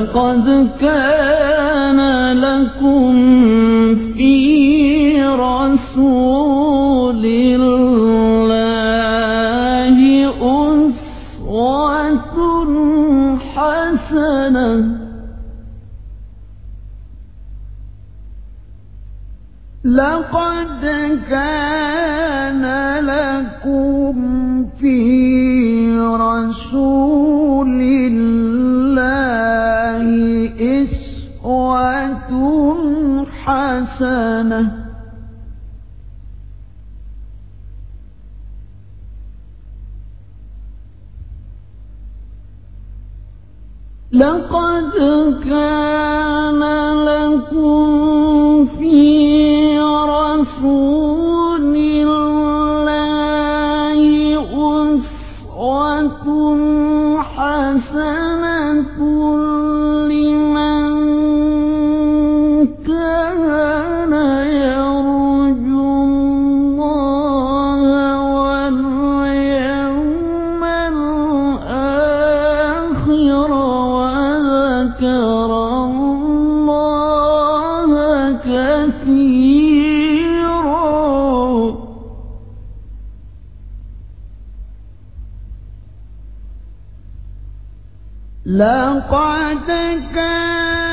لقد كان لكم في رسول الله أسوة حسنة. لقد كان لكم في رسول الله حسنة. لقد كان لكم الآخر وذكر الله كثيرا. لقد كان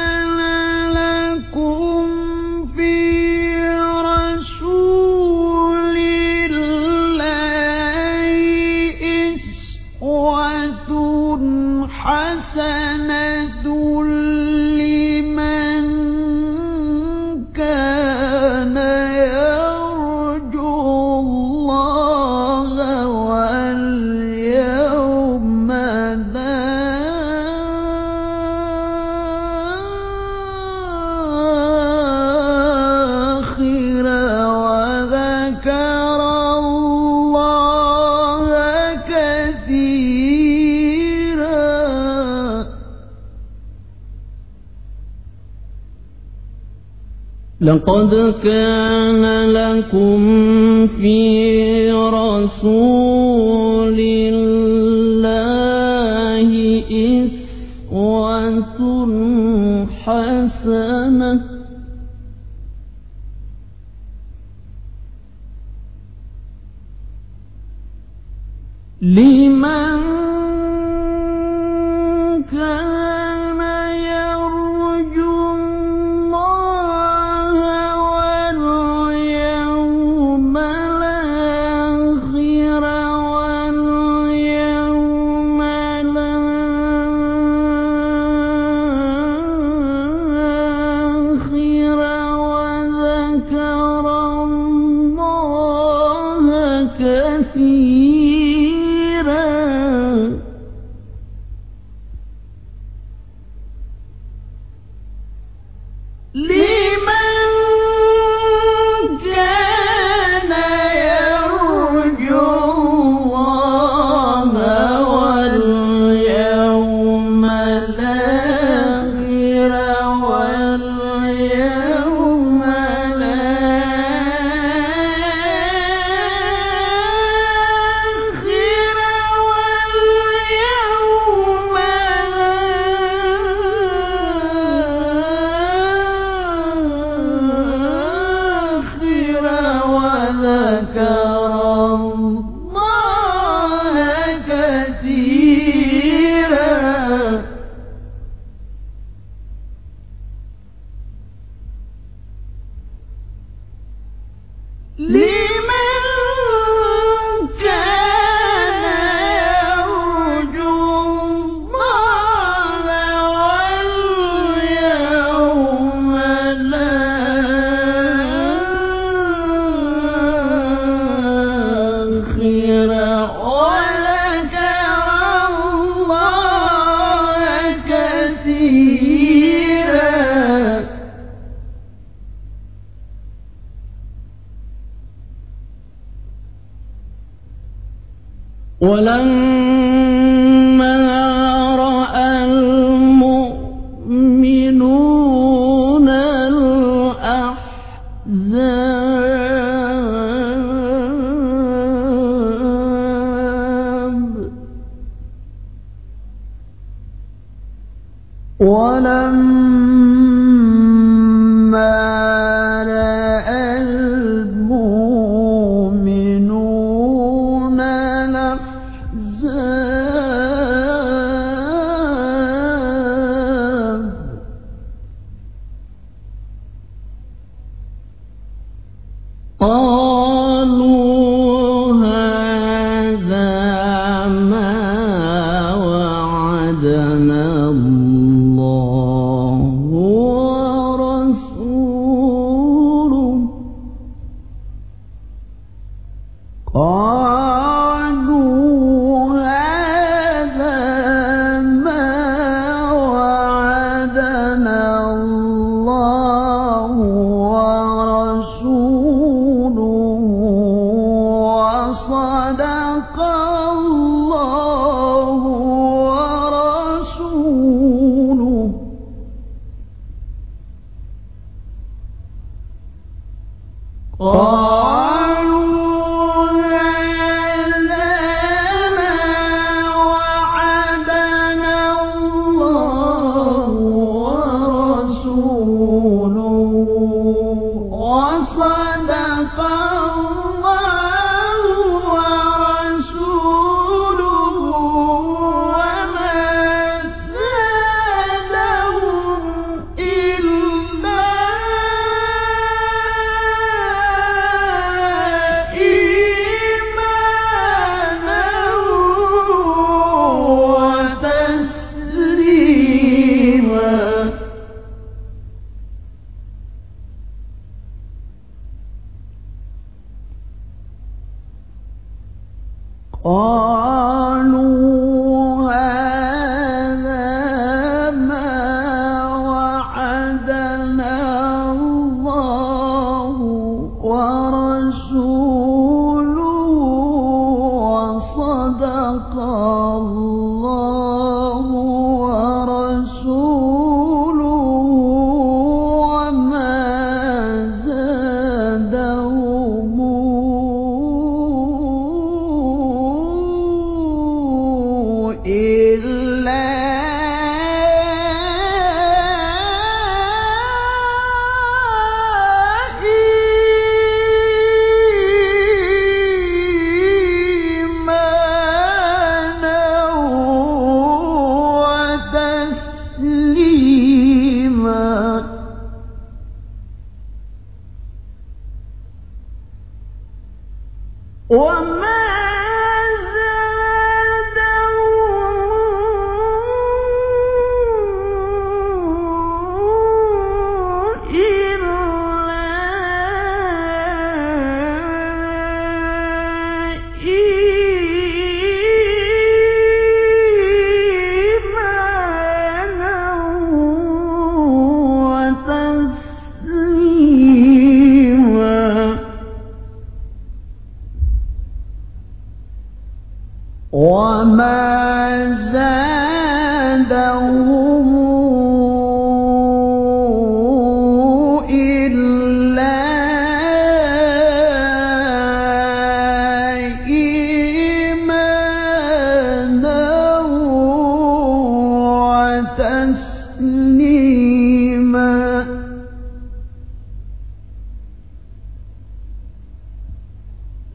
كثيرا لقد كان لكم في رسول الله إسوة حسنة. الله Leave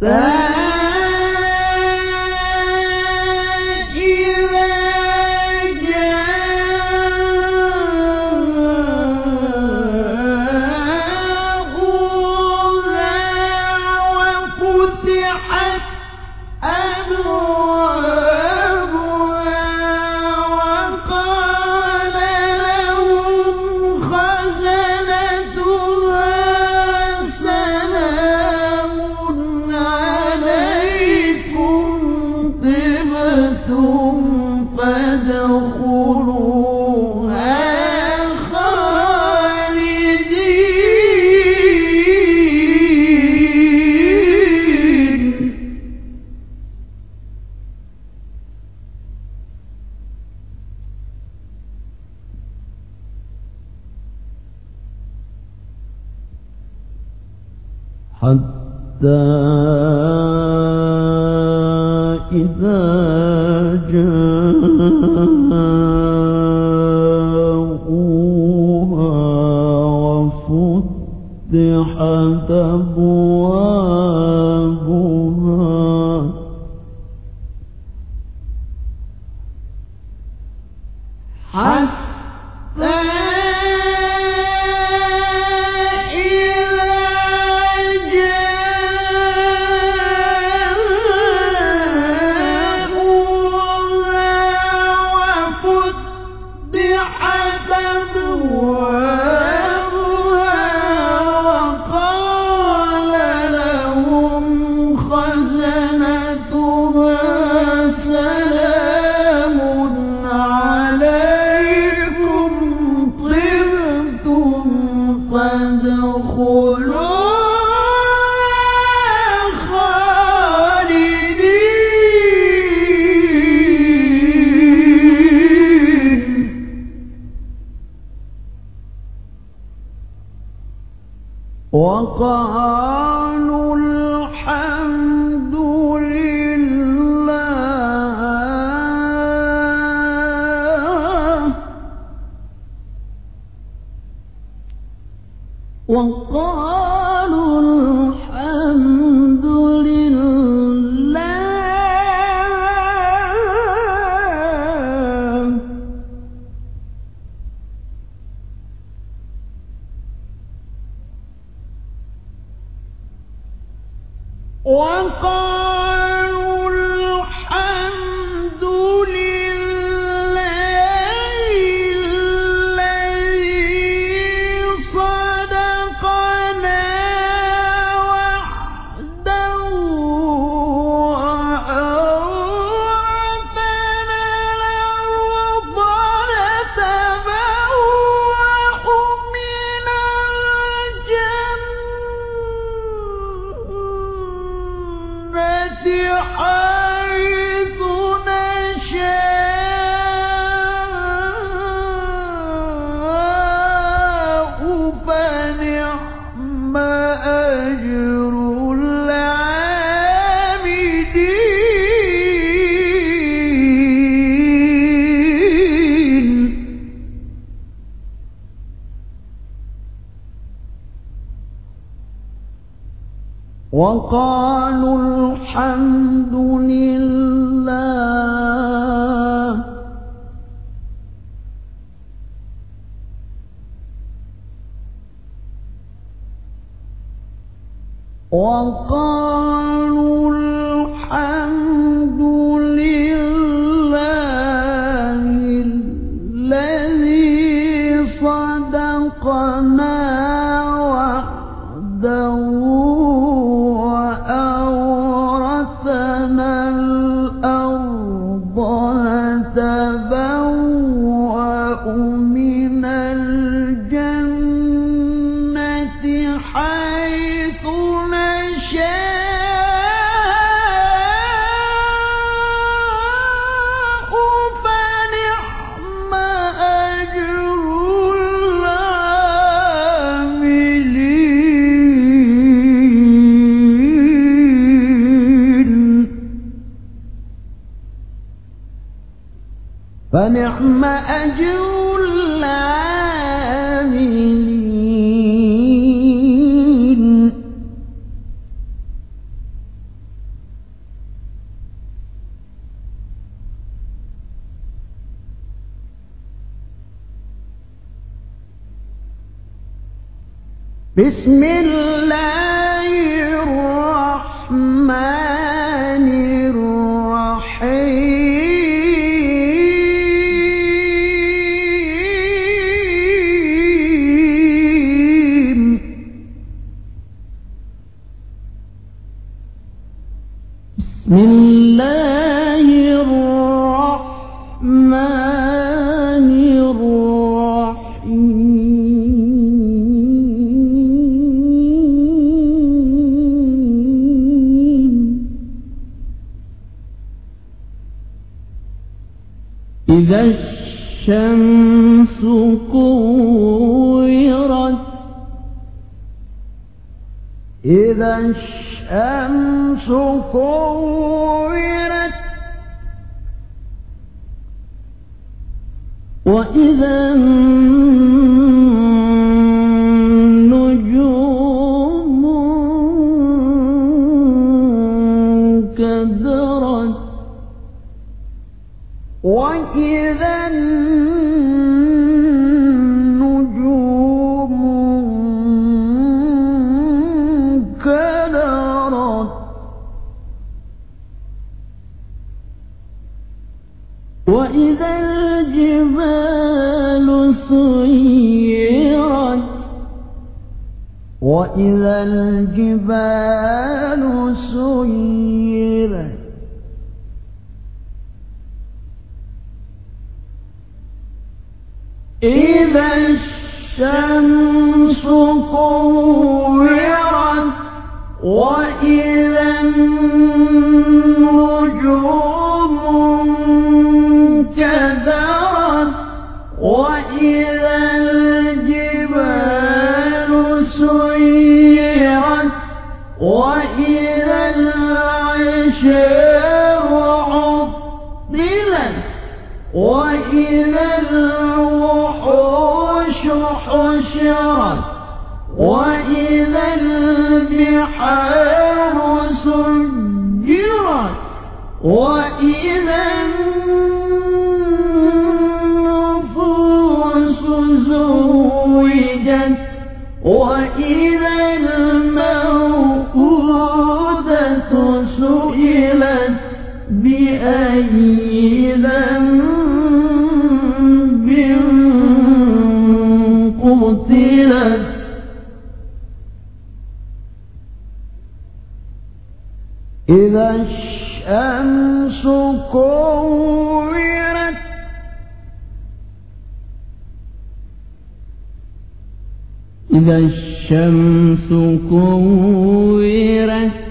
Bye. حتى إذا جاءوها وفتحت أبوابها فادخلوها وقال فنعم أجر العاملين. بسم الله إذا الشمس كورت إذا الشمس كورت وإذا وإذا الجبال سيرت. وإذا الجبال سيرت. إذا الشمس كورت وإذا النور or الشمس كورت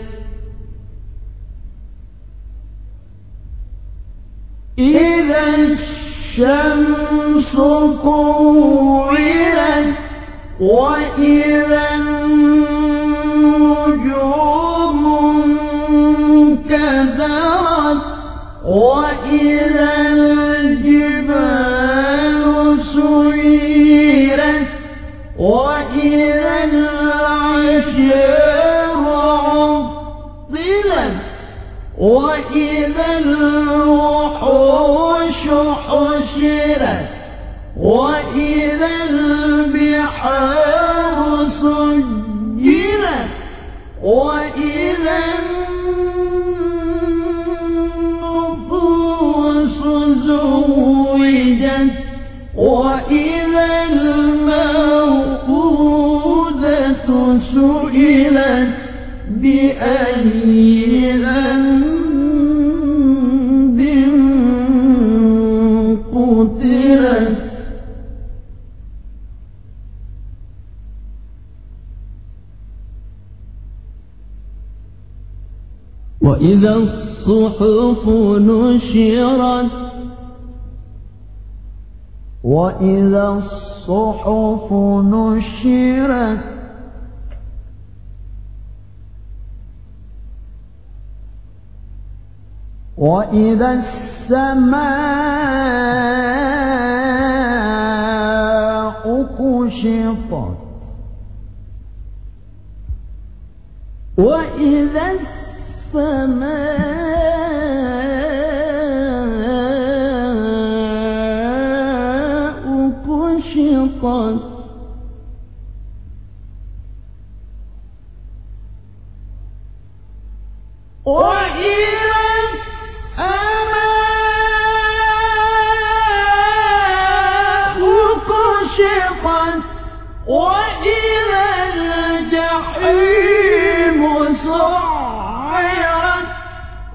الصحف نشرت وإذا الصحف نشرت. وإذا السماء كشطت. وإذا السماء فما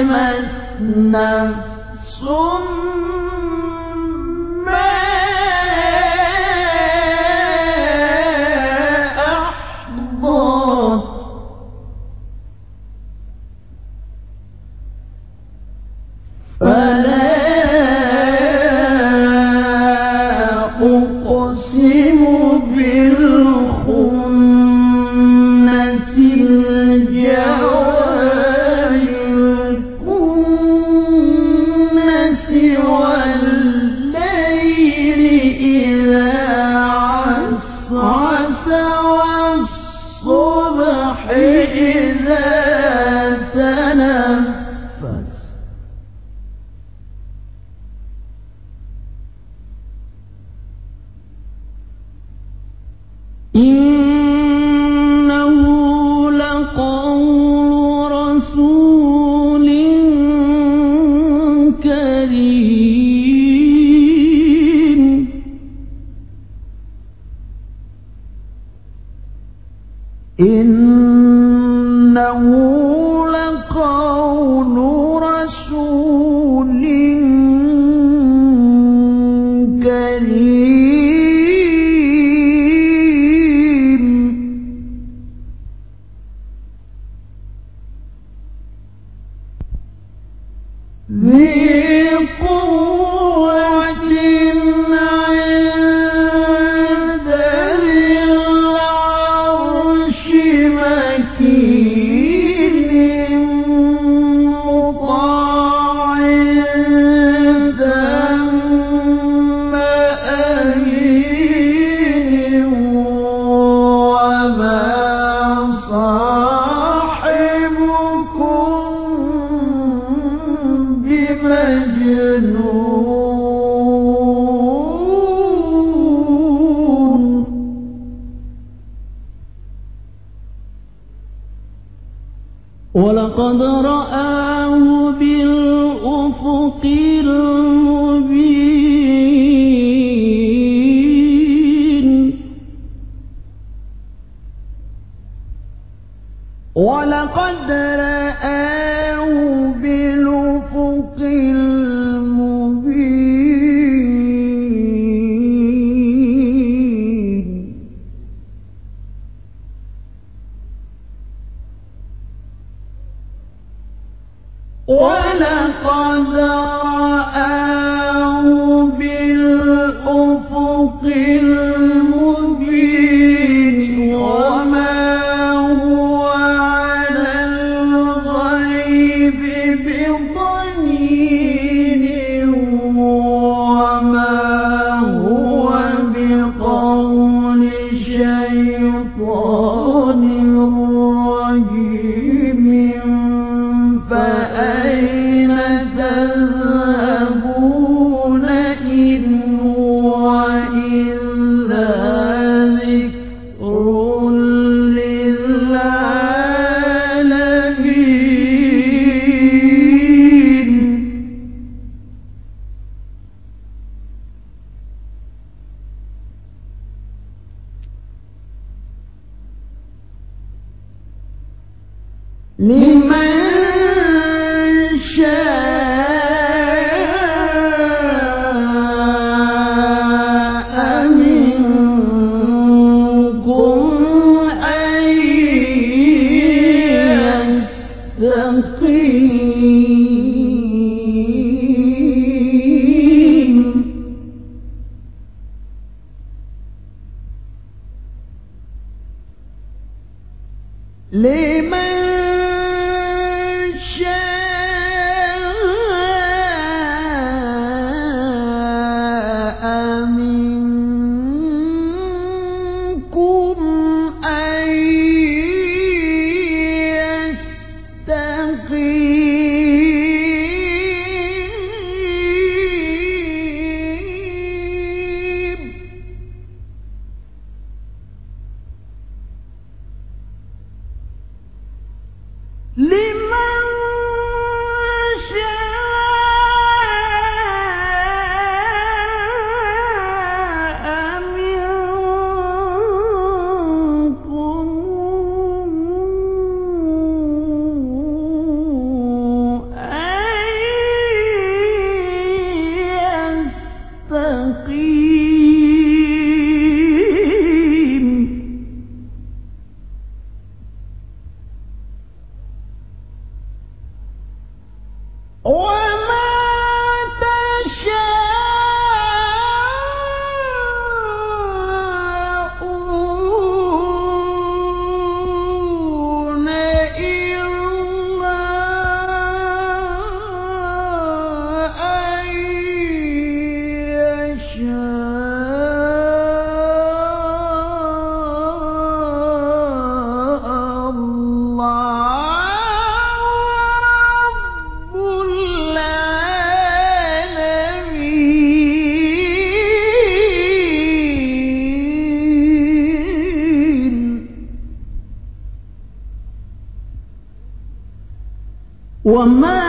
علمت نفس كريم ولقد رآه بالأفق المبين. ولقد صدق